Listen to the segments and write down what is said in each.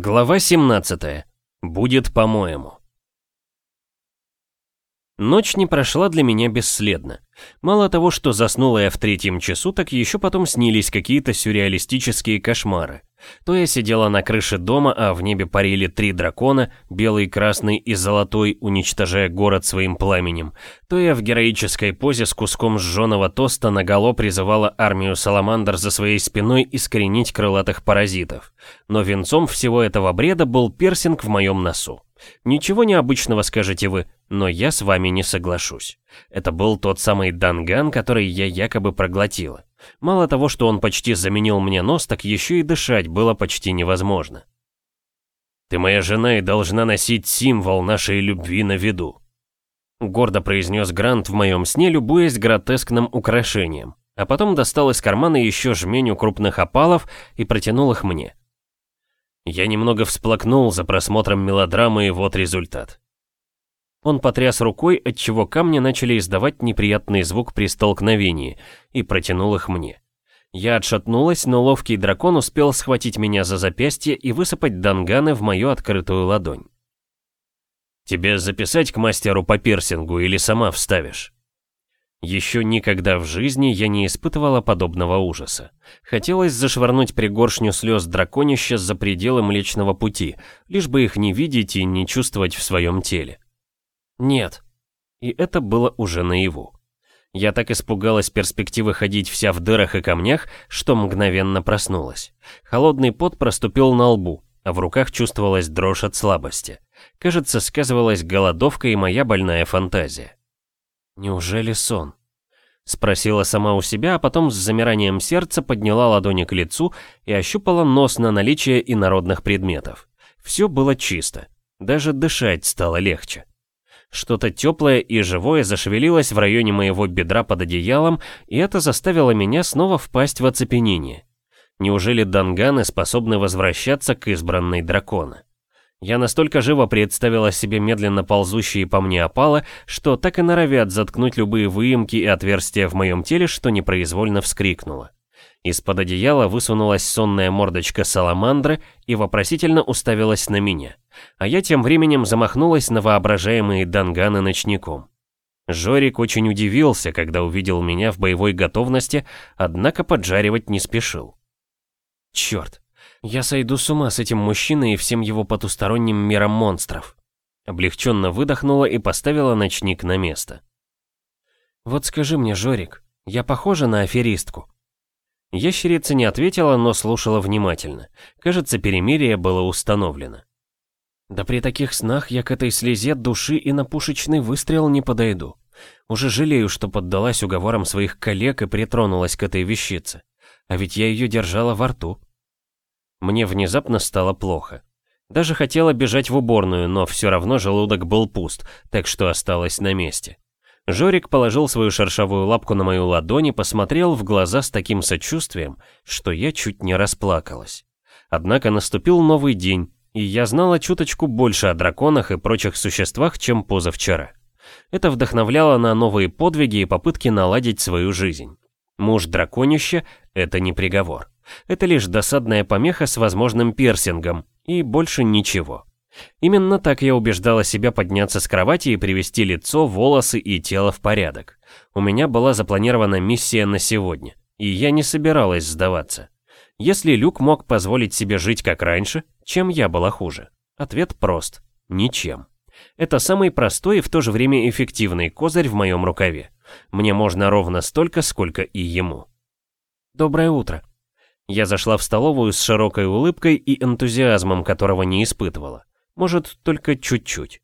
Глава 17. Будет по-моему. Ночь не прошла для меня бесследно. Мало того, что заснула я в третьем часу, так еще потом снились какие-то сюрреалистические кошмары. То я сидела на крыше дома, а в небе парили три дракона, белый, красный и золотой, уничтожая город своим пламенем. То я в героической позе с куском сжженного тоста наголо призывала армию Саламандр за своей спиной искоренить крылатых паразитов. Но венцом всего этого бреда был пирсинг в моем носу. Ничего необычного, скажете вы, но я с вами не соглашусь. Это был тот самый данган, который я якобы проглотила. Мало того, что он почти заменил мне нос, так еще и дышать было почти невозможно. «Ты моя жена и должна носить символ нашей любви на виду», гордо произнес Грант в моем сне, любуясь гротескным украшением, а потом достал из кармана еще жменю крупных опалов и протянул их мне. Я немного всплакнул за просмотром мелодрамы, и вот результат. Он потряс рукой, отчего камни начали издавать неприятный звук при столкновении, и протянул их мне. Я отшатнулась, но ловкий дракон успел схватить меня за запястье и высыпать данганы в мою открытую ладонь. «Тебе записать к мастеру по пирсингу или сама вставишь?» Еще никогда в жизни я не испытывала подобного ужаса. Хотелось зашвырнуть пригоршню слез драконища за пределы Млечного Пути, лишь бы их не видеть и не чувствовать в своем теле. Нет. И это было уже наяву. Я так испугалась перспективы ходить вся в дырах и камнях, что мгновенно проснулась. Холодный пот проступил на лбу, а в руках чувствовалась дрожь от слабости. Кажется, сказывалась голодовка и моя больная фантазия. «Неужели сон?» Спросила сама у себя, а потом с замиранием сердца подняла ладони к лицу и ощупала нос на наличие инородных предметов. Все было чисто. Даже дышать стало легче. Что-то теплое и живое зашевелилось в районе моего бедра под одеялом, и это заставило меня снова впасть в оцепенение. Неужели данганы способны возвращаться к избранной дракона? Я настолько живо представила себе медленно ползущие по мне опалы, что так и норовят заткнуть любые выемки и отверстия в моем теле, что непроизвольно вскрикнула. Из-под одеяла высунулась сонная мордочка саламандры и вопросительно уставилась на меня. А я тем временем замахнулась на воображаемые данганы ночником. Жорик очень удивился, когда увидел меня в боевой готовности, однако поджаривать не спешил. Черт, я сойду с ума с этим мужчиной и всем его потусторонним миром монстров. Облегченно выдохнула и поставила ночник на место. Вот скажи мне, Жорик, я похожа на аферистку? Ящерица не ответила, но слушала внимательно. Кажется, перемирие было установлено. Да при таких снах я к этой слезе души и на пушечный выстрел не подойду. Уже жалею, что поддалась уговорам своих коллег и притронулась к этой вещице. А ведь я ее держала во рту. Мне внезапно стало плохо. Даже хотела бежать в уборную, но все равно желудок был пуст, так что осталась на месте. Жорик положил свою шершавую лапку на мою ладонь и посмотрел в глаза с таким сочувствием, что я чуть не расплакалась. Однако наступил новый день, и я знала чуточку больше о драконах и прочих существах, чем позавчера. Это вдохновляло на новые подвиги и попытки наладить свою жизнь. Муж драконища — это не приговор. Это лишь досадная помеха с возможным пирсингом, и больше ничего. Именно так я убеждала себя подняться с кровати и привести лицо, волосы и тело в порядок. У меня была запланирована миссия на сегодня, и я не собиралась сдаваться. Если Люк мог позволить себе жить как раньше, чем я была хуже? Ответ прост – ничем. Это самый простой и в то же время эффективный козырь в моем рукаве. Мне можно ровно столько, сколько и ему. Доброе утро. Я зашла в столовую с широкой улыбкой и энтузиазмом, которого не испытывала. Может, только чуть-чуть.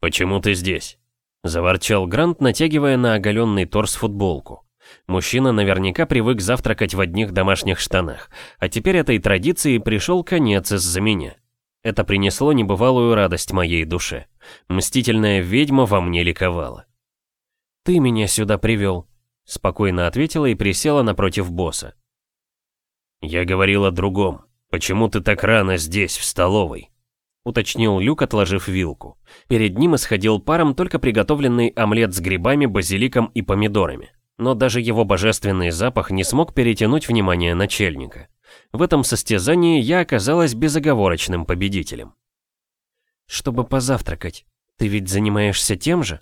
«Почему ты здесь?» — заворчал Грант, натягивая на оголенный торс футболку. Мужчина наверняка привык завтракать в одних домашних штанах, а теперь этой традиции пришел конец из-за меня. Это принесло небывалую радость моей душе. Мстительная ведьма во мне ликовала. «Ты меня сюда привел», — спокойно ответила и присела напротив босса. «Я говорил о другом. Почему ты так рано здесь, в столовой?» Уточнил Люк, отложив вилку. Перед ним исходил паром только приготовленный омлет с грибами, базиликом и помидорами. Но даже его божественный запах не смог перетянуть внимание начальника. В этом состязании я оказалась безоговорочным победителем. «Чтобы позавтракать, ты ведь занимаешься тем же?»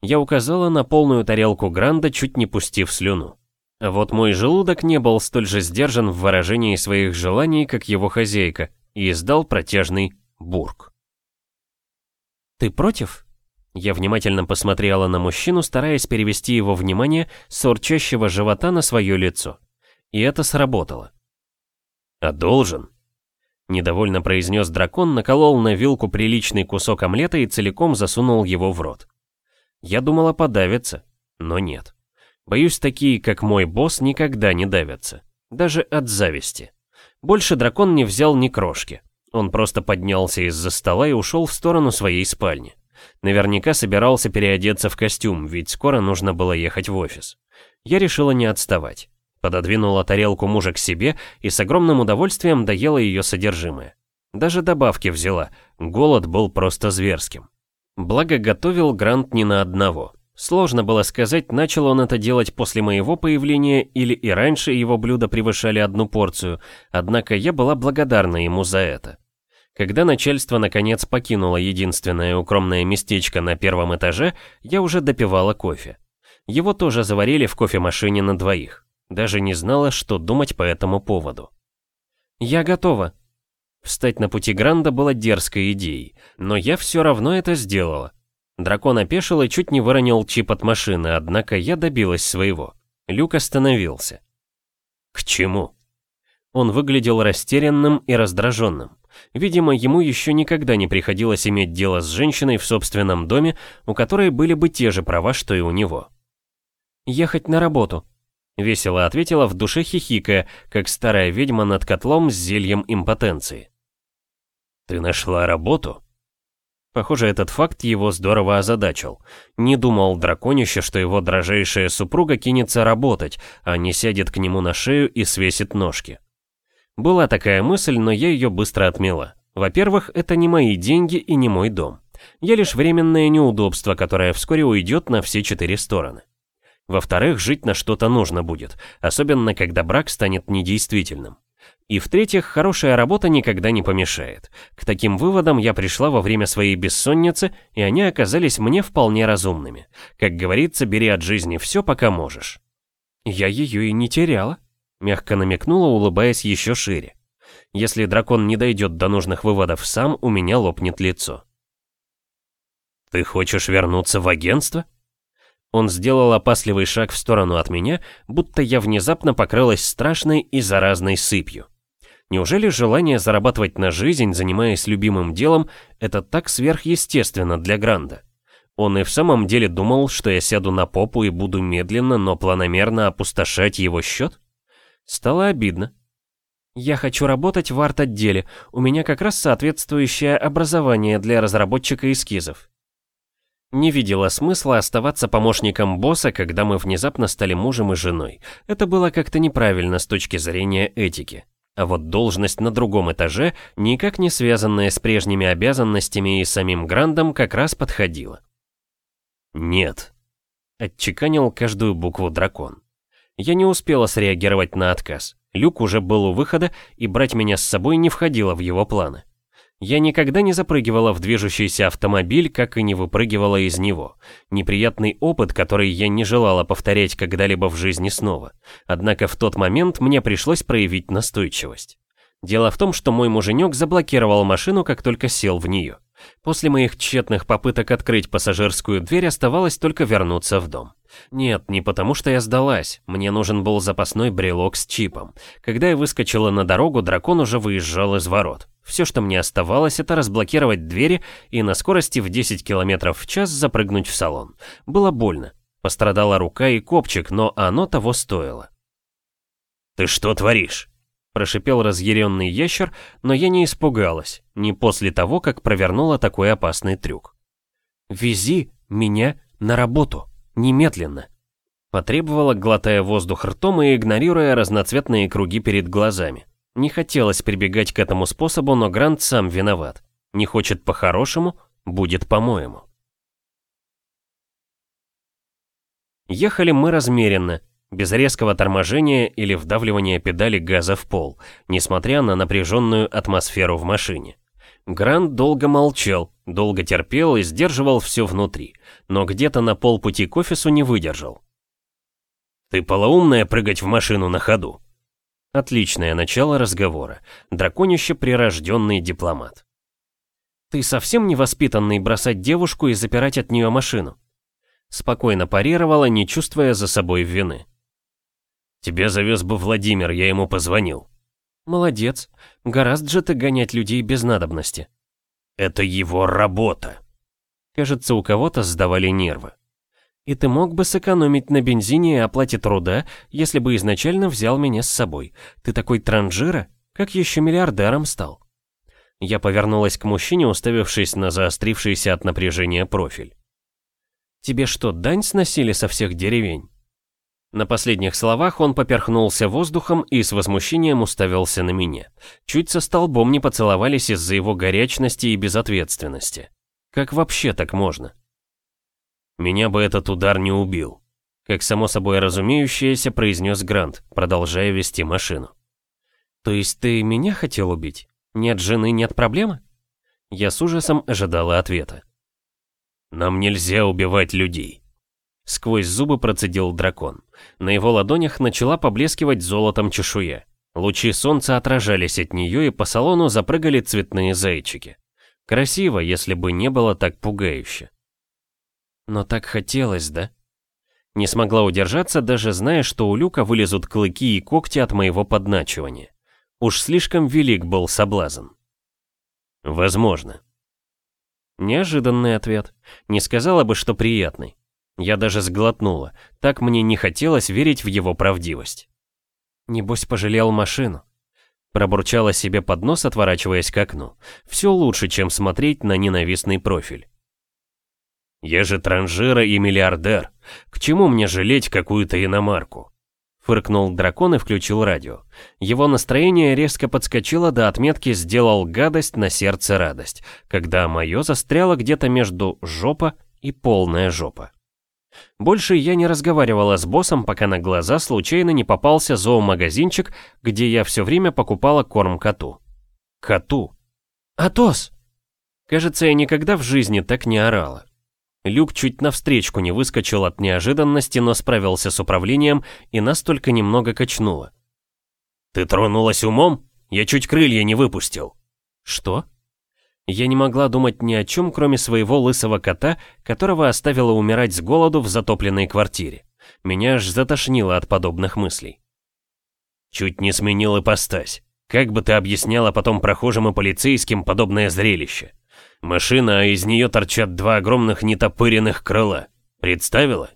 Я указала на полную тарелку Гранда, чуть не пустив слюну. А вот мой желудок не был столь же сдержан в выражении своих желаний, как его хозяйка, и издал протяжный бурк. «Ты против?» Я внимательно посмотрела на мужчину, стараясь перевести его внимание с урчащего живота на свое лицо. И это сработало. «А должен?» Недовольно произнес дракон, наколол на вилку приличный кусок омлета и целиком засунул его в рот. Я думала подавиться, но нет. Боюсь, такие, как мой босс, никогда не давятся. Даже от зависти. Больше дракон не взял ни крошки. Он просто поднялся из-за стола и ушел в сторону своей спальни. Наверняка собирался переодеться в костюм, ведь скоро нужно было ехать в офис. Я решила не отставать. Пододвинула тарелку мужа к себе и с огромным удовольствием доела ее содержимое. Даже добавки взяла, голод был просто зверским. Благо готовил Грант не на одного. Сложно было сказать, начал он это делать после моего появления или и раньше его блюда превышали одну порцию, однако я была благодарна ему за это. Когда начальство наконец покинуло единственное укромное местечко на первом этаже, я уже допивала кофе. Его тоже заварили в кофемашине на двоих. Даже не знала, что думать по этому поводу. «Я готова». Встать на пути Гранда было дерзкой идеей, но я все равно это сделала. Дракон опешил и чуть не выронил чип от машины, однако я добилась своего. Люк остановился. «К чему?» Он выглядел растерянным и раздраженным. Видимо, ему еще никогда не приходилось иметь дело с женщиной в собственном доме, у которой были бы те же права, что и у него. «Ехать на работу», — весело ответила в душе хихикая, как старая ведьма над котлом с зельем импотенции. «Ты нашла работу?» Похоже, этот факт его здорово озадачил. Не думал драконище, что его дрожайшая супруга кинется работать, а не сядет к нему на шею и свесит ножки. Была такая мысль, но я ее быстро отмела. Во-первых, это не мои деньги и не мой дом. Я лишь временное неудобство, которое вскоре уйдет на все четыре стороны. Во-вторых, жить на что-то нужно будет, особенно когда брак станет недействительным. И в-третьих, хорошая работа никогда не помешает. К таким выводам я пришла во время своей бессонницы, и они оказались мне вполне разумными. Как говорится, бери от жизни все, пока можешь. Я ее и не теряла. Мягко намекнула, улыбаясь еще шире. Если дракон не дойдет до нужных выводов сам, у меня лопнет лицо. «Ты хочешь вернуться в агентство?» Он сделал опасливый шаг в сторону от меня, будто я внезапно покрылась страшной и заразной сыпью. Неужели желание зарабатывать на жизнь, занимаясь любимым делом, это так сверхъестественно для Гранда? Он и в самом деле думал, что я сяду на попу и буду медленно, но планомерно опустошать его счет? Стало обидно. Я хочу работать в арт-отделе, у меня как раз соответствующее образование для разработчика эскизов. Не видела смысла оставаться помощником босса, когда мы внезапно стали мужем и женой. Это было как-то неправильно с точки зрения этики. А вот должность на другом этаже, никак не связанная с прежними обязанностями и самим Грандом, как раз подходила. «Нет», — отчеканил каждую букву дракон. Я не успела среагировать на отказ. Люк уже был у выхода, и брать меня с собой не входило в его планы. Я никогда не запрыгивала в движущийся автомобиль, как и не выпрыгивала из него. Неприятный опыт, который я не желала повторять когда-либо в жизни снова. Однако в тот момент мне пришлось проявить настойчивость. Дело в том, что мой муженек заблокировал машину, как только сел в нее. После моих тщетных попыток открыть пассажирскую дверь оставалось только вернуться в дом. Нет, не потому что я сдалась, мне нужен был запасной брелок с чипом. Когда я выскочила на дорогу, дракон уже выезжал из ворот. Все, что мне оставалось, это разблокировать двери и на скорости в 10 км в час запрыгнуть в салон. Было больно. Пострадала рука и копчик, но оно того стоило. «Ты что творишь?» Прошипел разъяренный ящер, но я не испугалась, не после того, как провернула такой опасный трюк. «Вези меня на работу, немедленно!» Потребовала, глотая воздух ртом и игнорируя разноцветные круги перед глазами. Не хотелось прибегать к этому способу, но Грант сам виноват. Не хочет по-хорошему, будет по-моему. Ехали мы размеренно, без резкого торможения или вдавливания педали газа в пол, несмотря на напряженную атмосферу в машине. Грант долго молчал, долго терпел и сдерживал все внутри, но где-то на полпути к офису не выдержал. «Ты полоумная прыгать в машину на ходу?» Отличное начало разговора. Драконище прирожденный дипломат. «Ты совсем невоспитанный бросать девушку и запирать от нее машину?» Спокойно парировала, не чувствуя за собой вины. «Тебя завез бы Владимир, я ему позвонил». «Молодец. Гораздо же ты гонять людей без надобности». «Это его работа». Кажется, у кого-то сдавали нервы. И ты мог бы сэкономить на бензине и оплате труда, если бы изначально взял меня с собой. Ты такой транжира, как еще миллиардером стал. Я повернулась к мужчине, уставившись на заострившийся от напряжения профиль. «Тебе что, дань сносили со всех деревень?» На последних словах он поперхнулся воздухом и с возмущением уставился на меня. Чуть со столбом не поцеловались из-за его горячности и безответственности. Как вообще так можно? Меня бы этот удар не убил. Как само собой разумеющееся, произнес Грант, продолжая вести машину. То есть ты меня хотел убить? Нет жены, нет проблемы? Я с ужасом ожидала ответа. Нам нельзя убивать людей. Сквозь зубы процедил дракон. На его ладонях начала поблескивать золотом чешуя. Лучи солнца отражались от нее, и по салону запрыгали цветные зайчики. Красиво, если бы не было так пугающе. Но так хотелось, да? Не смогла удержаться, даже зная, что у Люка вылезут клыки и когти от моего подначивания. Уж слишком велик был соблазн. Возможно. Неожиданный ответ. Не сказала бы, что приятный. Я даже сглотнула. Так мне не хотелось верить в его правдивость. Небось, пожалел машину. Пробурчала себе под нос, отворачиваясь к окну. Все лучше, чем смотреть на ненавистный профиль. Я же транжира и миллиардер. К чему мне жалеть какую-то иномарку? Фыркнул дракон и включил радио. Его настроение резко подскочило до отметки «сделал гадость, на сердце радость», когда мое застряло где-то между «жопа» и «полная жопа». Больше я не разговаривала с боссом, пока на глаза случайно не попался зоомагазинчик, где я все время покупала корм коту. Коту. «Атос!» Кажется, я никогда в жизни так не орала. Люк чуть навстречку не выскочил от неожиданности, но справился с управлением и нас только немного качнуло. «Ты тронулась умом? Я чуть крылья не выпустил». «Что?» Я не могла думать ни о чем, кроме своего лысого кота, которого оставила умирать с голоду в затопленной квартире. Меня аж затошнило от подобных мыслей. «Чуть не сменил ипостась. Как бы ты объясняла потом прохожим и полицейским подобное зрелище?» Машина, а из нее торчат два огромных нетопыренных крыла. Представила?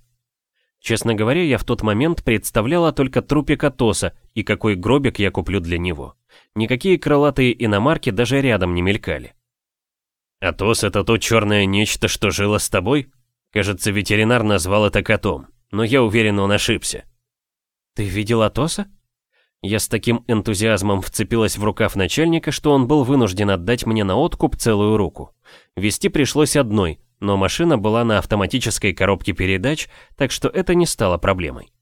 Честно говоря, я в тот момент представляла только трупик Атоса и какой гробик я куплю для него. Никакие крылатые иномарки даже рядом не мелькали. Атос — это то черное нечто, что жило с тобой? Кажется, ветеринар назвал это котом, но я уверен, он ошибся. Ты видел Атоса? Я с таким энтузиазмом вцепилась в рукав начальника, что он был вынужден отдать мне на откуп целую руку. Вести пришлось одной, но машина была на автоматической коробке передач, так что это не стало проблемой.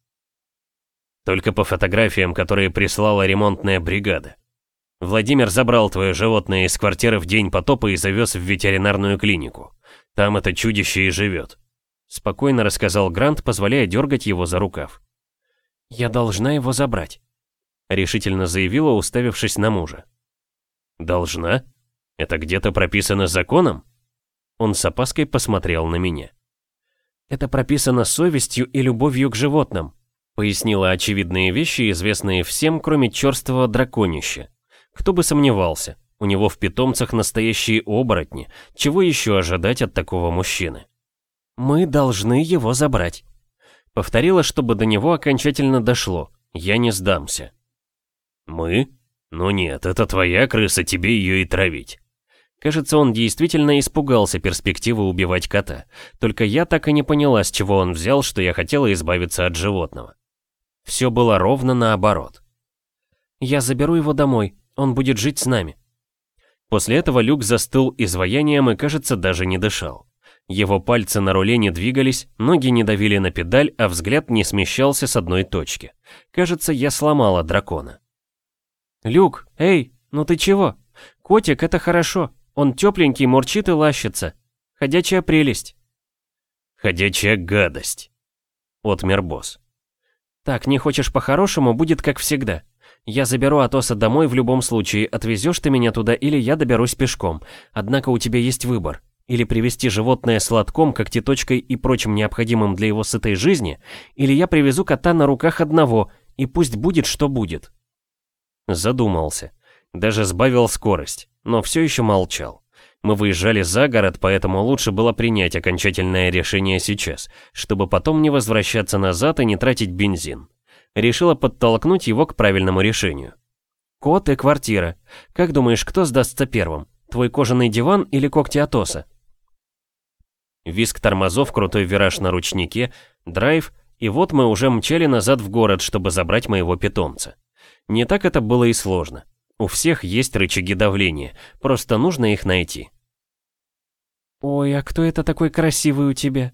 Только по фотографиям, которые прислала ремонтная бригада. Владимир забрал твое животное из квартиры в день потопа и завез в ветеринарную клинику. Там это чудище и живет. Спокойно рассказал Грант, позволяя дергать его за рукав. «Я должна его забрать» решительно заявила, уставившись на мужа. «Должна? Это где-то прописано законом?» Он с опаской посмотрел на меня. «Это прописано совестью и любовью к животным», пояснила очевидные вещи, известные всем, кроме черствого драконища. Кто бы сомневался, у него в питомцах настоящие оборотни, чего еще ожидать от такого мужчины? «Мы должны его забрать», повторила, чтобы до него окончательно дошло, я не сдамся. «Мы? Ну нет, это твоя крыса, тебе ее и травить». Кажется, он действительно испугался перспективы убивать кота. Только я так и не поняла, с чего он взял, что я хотела избавиться от животного. Все было ровно наоборот. «Я заберу его домой, он будет жить с нами». После этого Люк застыл изваянием и, кажется, даже не дышал. Его пальцы на руле не двигались, ноги не давили на педаль, а взгляд не смещался с одной точки. Кажется, я сломала дракона. «Люк, эй, ну ты чего? Котик, это хорошо. Он тепленький, мурчит и лащится. Ходячая прелесть». «Ходячая гадость», — отмер босс. «Так, не хочешь по-хорошему, будет как всегда. Я заберу Атоса домой в любом случае, отвезешь ты меня туда или я доберусь пешком. Однако у тебя есть выбор. Или привезти животное сладком, когтеточкой и прочим необходимым для его сытой жизни, или я привезу кота на руках одного, и пусть будет, что будет. Задумался. Даже сбавил скорость, но все еще молчал. Мы выезжали за город, поэтому лучше было принять окончательное решение сейчас, чтобы потом не возвращаться назад и не тратить бензин. Решила подтолкнуть его к правильному решению. Кот и квартира. Как думаешь, кто сдастся первым? Твой кожаный диван или когти Атоса? Виск тормозов, крутой вираж на ручнике, драйв, и вот мы уже мчали назад в город, чтобы забрать моего питомца. Не так это было и сложно. У всех есть рычаги давления, просто нужно их найти. «Ой, а кто это такой красивый у тебя?»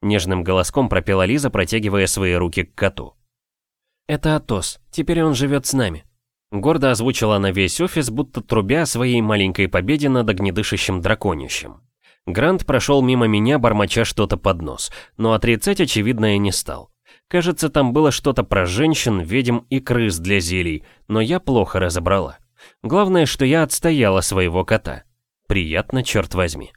Нежным голоском пропела Лиза, протягивая свои руки к коту. «Это Атос, теперь он живет с нами». Гордо озвучила на весь офис, будто трубя своей маленькой победе над огнедышащим драконищем. Грант прошел мимо меня, бормоча что-то под нос, но отрицать очевидное не стал. Кажется, там было что-то про женщин, ведьм и крыс для зелий, но я плохо разобрала. Главное, что я отстояла своего кота. Приятно, черт возьми.